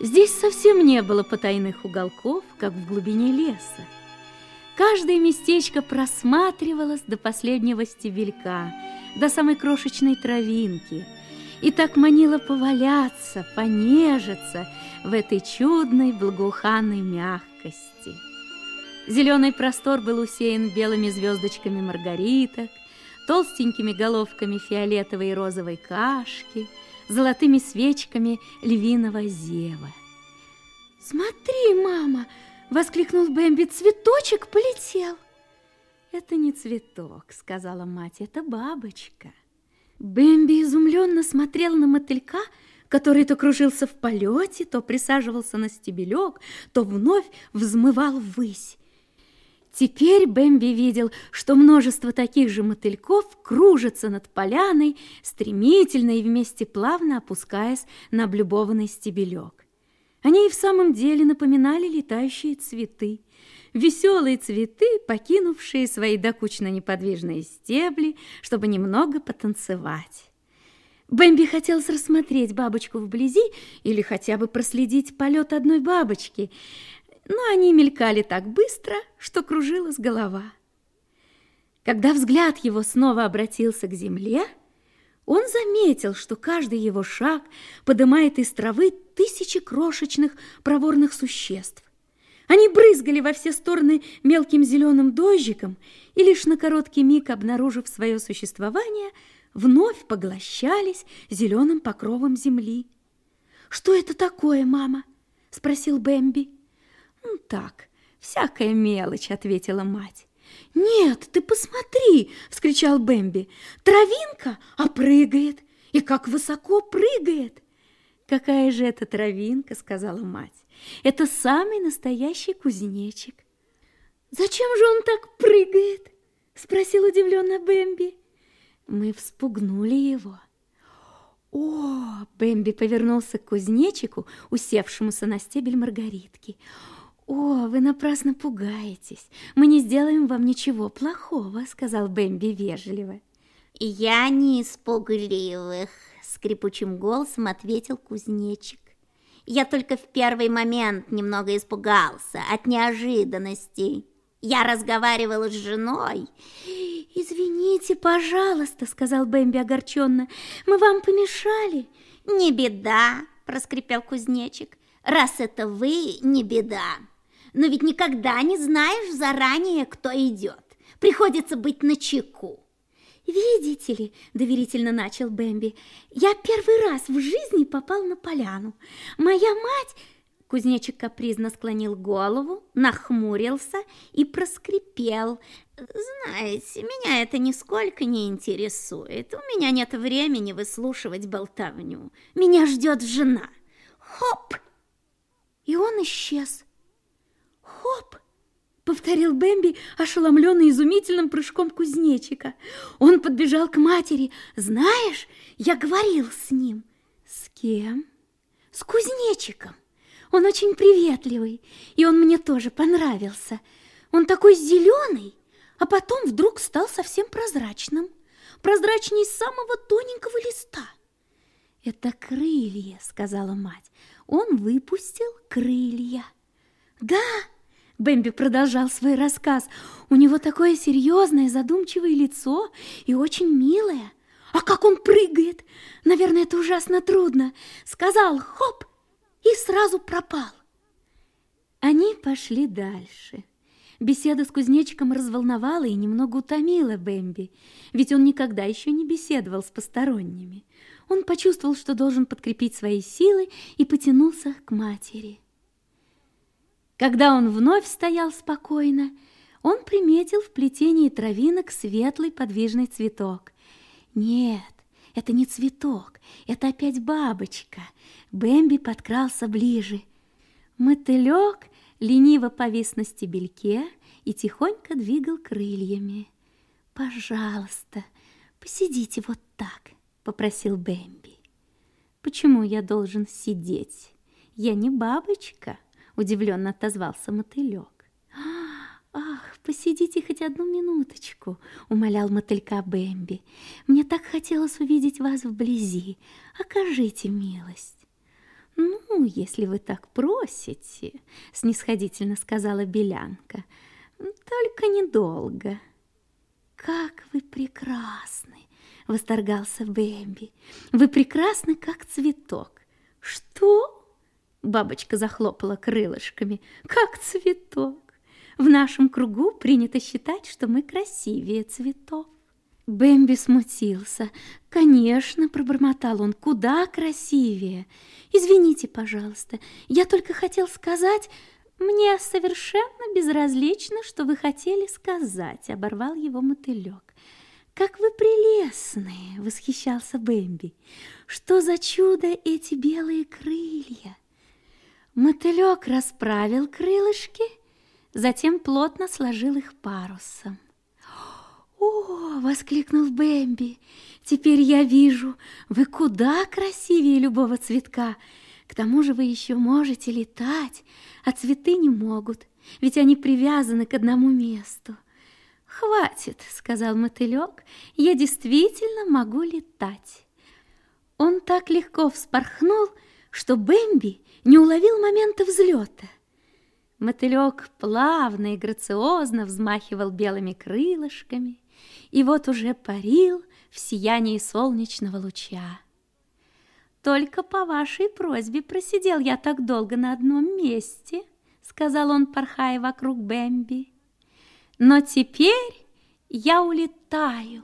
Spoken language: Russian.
Здесь совсем не было потайных уголков, как в глубине леса. Каждое местечко просматривалось до последнего стебелька, до самой крошечной травинки, и так манило поваляться, понежиться в этой чудной благоуханной мягкости. Зеленый простор был усеян белыми звездочками маргариток, толстенькими головками фиолетовой и розовой кашки, золотыми свечками львиного зева. «Смотри, мама!» — воскликнул Бэмби. «Цветочек полетел!» «Это не цветок», — сказала мать, — «это бабочка». Бэмби изумленно смотрел на мотылька, который то кружился в полете, то присаживался на стебелек, то вновь взмывал ввысь. Теперь Бэмби видел, что множество таких же мотыльков кружатся над поляной, стремительно и вместе плавно опускаясь на облюбованный стебелек. Они и в самом деле напоминали летающие цветы. Веселые цветы, покинувшие свои докучно неподвижные стебли, чтобы немного потанцевать. Бэмби хотелось рассмотреть бабочку вблизи или хотя бы проследить полет одной бабочки, но они мелькали так быстро, что кружилась голова. Когда взгляд его снова обратился к земле, он заметил, что каждый его шаг подымает из травы тысячи крошечных проворных существ. Они брызгали во все стороны мелким зеленым дождиком и лишь на короткий миг, обнаружив свое существование, вновь поглощались зеленым покровом земли. «Что это такое, мама?» – спросил Бэмби. «Ну так, всякая мелочь», – ответила мать. «Нет, ты посмотри!» – вскричал Бэмби. «Травинка, а прыгает! И как высоко прыгает!» «Какая же это травинка?» – сказала мать. «Это самый настоящий кузнечик». «Зачем же он так прыгает?» – спросил удивленно Бэмби. Мы вспугнули его. «О!» – Бэмби повернулся к кузнечику, усевшемуся на стебель маргаритки – «О, вы напрасно пугаетесь. Мы не сделаем вам ничего плохого», — сказал Бэмби вежливо. «Я не из пугливых», — скрипучим голосом ответил кузнечик. «Я только в первый момент немного испугался от неожиданности. Я разговаривала с женой». «Извините, пожалуйста», — сказал Бэмби огорченно. «Мы вам помешали». «Не беда», — проскрипел кузнечик. «Раз это вы, не беда» но ведь никогда не знаешь заранее, кто идет. Приходится быть начеку. «Видите ли», — доверительно начал Бэмби, «я первый раз в жизни попал на поляну. Моя мать...» Кузнечик капризно склонил голову, нахмурился и проскрипел. «Знаете, меня это нисколько не интересует. У меня нет времени выслушивать болтовню. Меня ждет жена. Хоп!» И он исчез. «Хоп!» — повторил Бэмби, ошеломленный изумительным прыжком кузнечика. Он подбежал к матери. «Знаешь, я говорил с ним». «С кем?» «С кузнечиком. Он очень приветливый, и он мне тоже понравился. Он такой зеленый, а потом вдруг стал совсем прозрачным. Прозрачней самого тоненького листа». «Это крылья», — сказала мать. «Он выпустил крылья». «Да!» Бэмби продолжал свой рассказ. У него такое серьезное, задумчивое лицо и очень милое. А как он прыгает! Наверное, это ужасно трудно. Сказал «хоп» и сразу пропал. Они пошли дальше. Беседа с кузнечиком разволновала и немного утомила Бэмби, ведь он никогда еще не беседовал с посторонними. Он почувствовал, что должен подкрепить свои силы и потянулся к матери. Когда он вновь стоял спокойно, он приметил в плетении травинок светлый подвижный цветок. Нет, это не цветок, это опять бабочка. Бэмби подкрался ближе. Мотылек лениво повис на стебельке и тихонько двигал крыльями. «Пожалуйста, посидите вот так», — попросил Бэмби. «Почему я должен сидеть? Я не бабочка» удивленно отозвался мотылек. «Ах, посидите хоть одну минуточку», — умолял мотылька Бэмби. «Мне так хотелось увидеть вас вблизи. Окажите милость». «Ну, если вы так просите», — снисходительно сказала Белянка, — «только недолго». «Как вы прекрасны!» — восторгался Бэмби. «Вы прекрасны, как цветок». «Что?» — бабочка захлопала крылышками. «Как цветок! В нашем кругу принято считать, что мы красивее цветов». Бэмби смутился. «Конечно», — пробормотал он, — «куда красивее. Извините, пожалуйста, я только хотел сказать...» «Мне совершенно безразлично, что вы хотели сказать», — оборвал его мотылек. «Как вы прелестны!» — восхищался Бэмби. «Что за чудо эти белые крылья!» Мотылек расправил крылышки, затем плотно сложил их парусом. «О!» — воскликнул Бэмби. «Теперь я вижу, вы куда красивее любого цветка. К тому же вы еще можете летать, а цветы не могут, ведь они привязаны к одному месту». «Хватит», — сказал мотылек, — «я действительно могу летать». Он так легко вспорхнул, что Бэмби не уловил момента взлета. Мотылек плавно и грациозно взмахивал белыми крылышками, и вот уже парил в сиянии солнечного луча. «Только по вашей просьбе просидел я так долго на одном месте», сказал он, порхая вокруг Бэмби. «Но теперь я улетаю».